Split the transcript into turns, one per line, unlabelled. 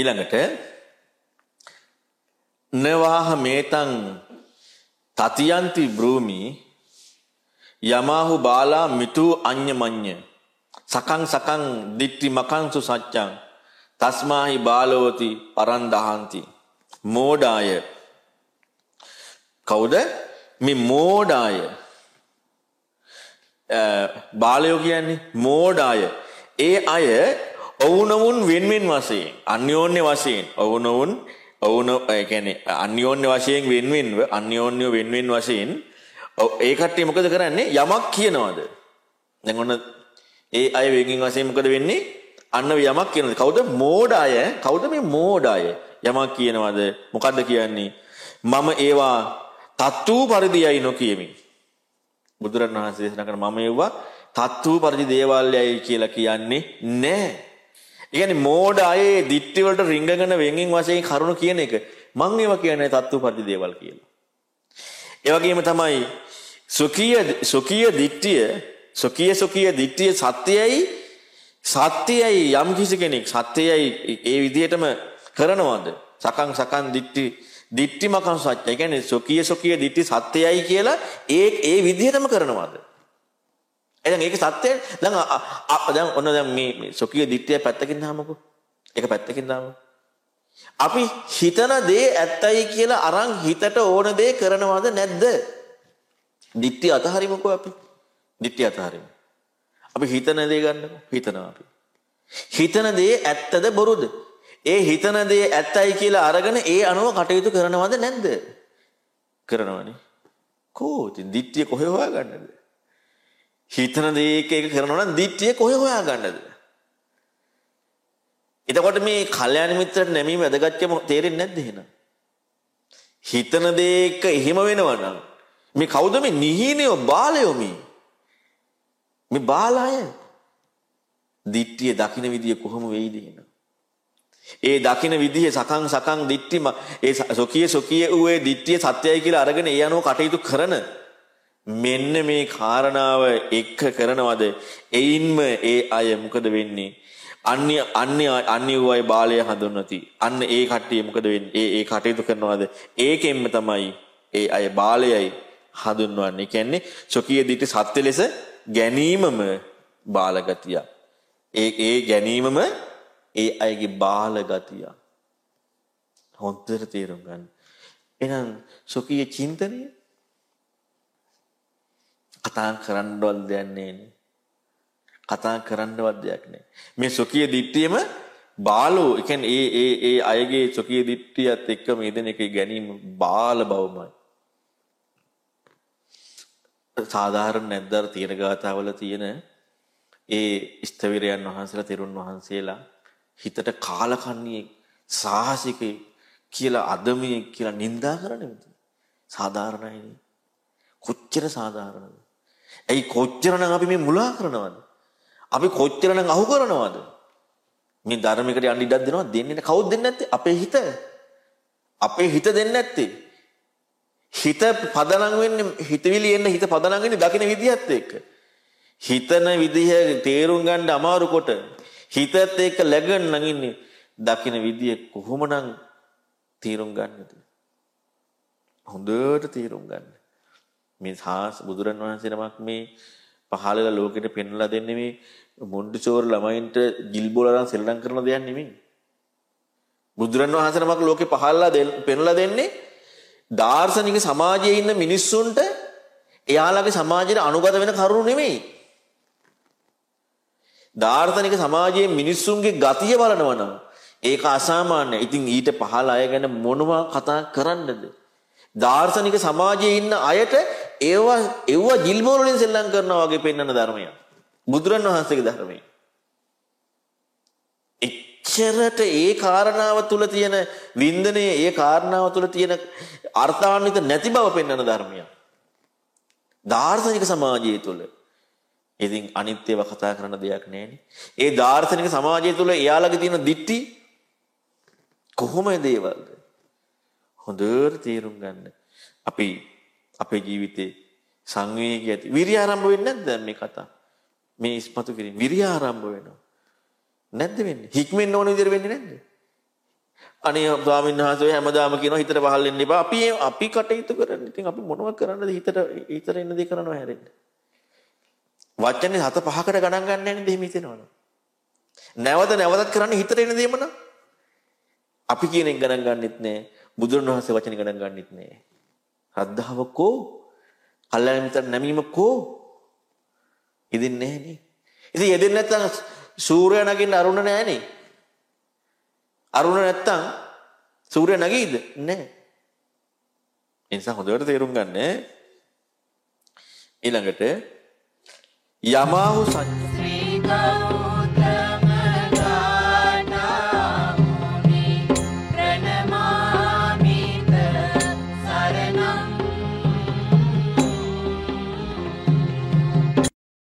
ඊළඟට නවාහ මේතං තතියන්ති බ්‍රූමි යමාහු බාලා මිතු අඤ්ඤමඤ්ඤ සකං සකං දිට්ටි මකංසු සච්ඡං තස්මාහි බාලෝති පරන්දහන්ති මෝඩාය. කවුද? මේ මෝඩාය. බාලයෝ කියන්නේ මෝඩාය. ඒ අය ඔවුනවුන් වෙන්වෙන් වශයෙන් අන්‍යෝන්‍ය වශයෙන්. ඔවුනවුන් ඔවුන ඒ කියන්නේ අන්‍යෝන්‍ය වශයෙන් වෙන්වෙන්ව අන්‍යෝන්‍ය වෙන්වෙන් වශයෙන්. ඒ කට්ටිය මොකද කරන්නේ? යමක් කියනවාද? දැන් ඔන්න ඒ අය වෙන්වෙන් වශයෙන් මොකද වෙන්නේ? අන්න යමක් කියනවාද? කවුද මෝඩ අය? කවුද මේ මෝඩ අය? යමක් කියනවාද? මොකද්ද කියන්නේ? මම ඒවා තත්තු පරිදියයි නොකියමි. බුදුරණවහන්සේ දේශනා කරන මම ඒවා තත්තු පරිදි දේවල්යයි කියලා කියන්නේ නැහැ ඒ කියන්නේ මෝඩ අයේ දිට්ටි වලට රිංගගෙන වෙන්ගෙන් වශයෙන් කරුණු කියන එක මම ඒවා කියන්නේ තත්තු පරිදි දේවල් කියලා. ඒ වගේම තමයි සුඛීය සුඛීය දිට්ඨිය සුඛීය සුඛීය දිට්ඨිය සත්‍යයයි සත්‍යයයි යම් කිසි කෙනෙක් සත්‍යයයි ඒ විදිහටම කරනවද? සකං සකං දිට්ඨි දිට්ඨි මකං සත්‍ය. ඒ කියන්නේ සුඛීය සුඛීය දිට්ඨි සත්‍යයයි කියලා ඒ ඒ විදිහටම කරනවද? එහෙනම් ඒක සත්‍යය දැන් දැන් ඔන්න දැන් මේ සොකිය දිට්ඨිය පැත්තකින් දාමුකෝ. ඒක පැත්තකින් දාමු. අපි හිතන දේ ඇත්තයි කියලා අරන් හිතට ඕන දේ කරනවද නැද්ද? දිට්ඨිය අතහරිමුකෝ අපි. දිට්ඨිය අතහරිමු. අපි හිතන දේ ගන්නකො හිතනවා අපි. හිතන දේ ඇත්තද බොරුද? ඒ හිතන දේ ඇත්තයි කියලා අරගෙන ඒ අනුව කටයුතු කරනවද නැද්ද? කරනවනේ. කෝ ඉතින් දිට්ඨිය කොහේ හොයාගන්නද? හිතන දේ එක එක කරනවා නම් දිට්ඨිය කොහේ හොයාගන්නද? එතකොට මේ කල්යාණ මිත්‍රට නැමීම වැදගත්කම තේරෙන්නේ නැද්ද එහෙනම්? හිතන දේ එක එහෙම වෙනවා නම් මේ කවුද මේ නිහිනියෝ බාලයෝ මේ? මේ බාලය. දිට්ඨිය දකින්න විදිය කොහොම වෙයිද එහෙනම්? ඒ දකින්න විදිය සකං සකං දිට්ඨිම ඒ සොකිය සොකිය ඌේ දිට්ඨිය සත්‍යයි කියලා අරගෙන ඒ අනුව කටයුතු කරන මෙන්න මේ කාරණාව එක්ක කරනවද? එයින්ම ඒ අය මොකද වෙන්නේ? අන්‍ය අන්‍ය අන්‍ය වූ බාලය හඳුන්වති. අන්න ඒ කට්ටිය මොකද වෙන්නේ? ඒ ඒ කටයුතු කරනවද? ඒකෙන්ම තමයි ඒ අය බාලයයි හඳුන්වන්නේ. කියන්නේ සොකී දිට සත්‍ය ලෙස ගැනීමම බාලගතිය. ඒ ඒ ගැනීමම ඒ අයගේ බාලගතිය. හොඳට තේරුම් ගන්න. එහෙනම් සොකී චින්තනය කතා කරන්නවත් දෙයක් නෑනේ. කතා කරන්නවත් දෙයක් නෑ. මේ සොකී දිට්ඨියම බාලෝ ඒ කියන්නේ ඒ ඒ ඒ අයගේ සොකී දිට්ඨියත් එක්කම යෙදෙන එකේ ගැනීම බාල බවමයි. සාධාරණ නැද්දර තියෙන ගාතාවල තියෙන ඒ ස්තවිරයන් වහන්සේලා තෙරුන් වහන්සේලා හිතට කාලකන්ණියේ සාහසිකේ කියලා අදමිය කියලා නිඳා කරන්නේ සාධාරණයි කොච්චර සාධාරණද ඇයි කොච්චරනම් අපි මේ මුලා කරනවද? අපි කොච්චරනම් අහු කරනවද? මේ ධර්මයකට යන්න ඉඩක් දෙනවද? දෙන්නේ නැහැ. කවුද දෙන්නේ නැත්තේ? අපේ හිත. අපේ හිත දෙන්නේ නැත්තේ. හිත පදනම් වෙන්නේ හිතවිලි එන්න හිත පදනම් වෙන්නේ දකින විදිහත් එක්ක. හිතන විදිහ තේරුම් ගන්න අමාරු කොට හිතත් එක්ක läගන්න ඉන්නේ දකින විදිය කොහොමනම් තේරුම් ගන්නද? හොඳට තේරුම් ගන්න. මේ සාස් බුදුරන් වහන්සේ නමක් මේ පහළලා ලෝකෙට පෙන්වලා දෙන්නේ මේ මොන්ඩිසෝර් ළමයින්ට ජිල් බෝලරන් සෙල්ලම් කරන දෙයක් නෙමෙයි. බුදුරන් වහන්සේ නමක් ලෝකෙ පහළලා පෙන්වලා දෙන්නේ දාර්ශනික සමාජයේ ඉන්න මිනිස්සුන්ට එයාලගේ සමාජයට අනුගත වෙන කරුණු නෙමෙයි. දාර්ශනික සමාජයේ මිනිස්සුන්ගේ ගතිය බලනවා නම් ඒක අසාමාන්‍යයි. ඉතින් ඊට පහළ අය ගැන මොනවා කතා කරන්නද? දාර්ශනික සමාජයේ ඉන්න අයට ඒවා ඒවා ජිල්බෝල වලින් සෙල්ලම් කරනවා වගේ පෙන්වන ධර්මය. බුදුරන් වහන්සේගේ ධර්මය. එච්චරට ඒ කාරණාව තුල තියෙන වින්දනයේ ඒ කාරණාව තුල තියෙන අර්ථාන්විත නැති බව පෙන්වන ධර්මයක්. දාර්ශනික සමාජය තුල ඉතින් අනිත්‍යව කතා කරන දෙයක් නැහැනේ. ඒ දාර්ශනික සමාජය තුල එයාලගේ තියෙන දික්ටි කොහොමද දේවල්ද? හොඳට තේරුම් ගන්න. අපි අපේ ජීවිතේ සංවේගය ඇති. විරිය ආරම්භ වෙන්නේ නැද්ද මේ කතා? මේ ඉස්මතු කිරීම විරිය ආරම්භ වෙනවා. නැද්ද වෙන්නේ? හික්මෙන්න ඕන විදිහට වෙන්නේ නැද්ද? අනේ ස්වාමීන් වහන්සේ හැමදාම කියනවා හිතට පහල් වෙන්න එපා. අපි අපි කටයුතු කරන්නේ. ඉතින් අපි මොනවද කරන්නද හිතට හිතට එන්න දේ කරනවා හැරෙන්න. වචනේ හත පහකට ගණන් ගන්න නැහැ නේද එහෙම හිතෙනවනේ. නැවත නැවතත් කරන්නේ හිතට එන දේම නම්. අපි කියන එක ගණන් ගන්නෙත් නෑ. බුදුරණවහන්සේ වචනේ ගණන් ගන්නෙත් නෑ. ශ්‍රද්ධාව කෝ? කල්යනා මිත්‍ර නැමීම කෝ? ඉදින්නේ නෑනේ. ඉතින් යෙදෙන්නේ නැත්නම් සූර්යයා නගින්න අරුණ නෑනේ. අරුණ නැත්තම් සූර්ය නැගීද? නැහැ. ඒ නිසා හොඳට තේරුම් ගන්න. ඊළඟට යමාහු සච්ච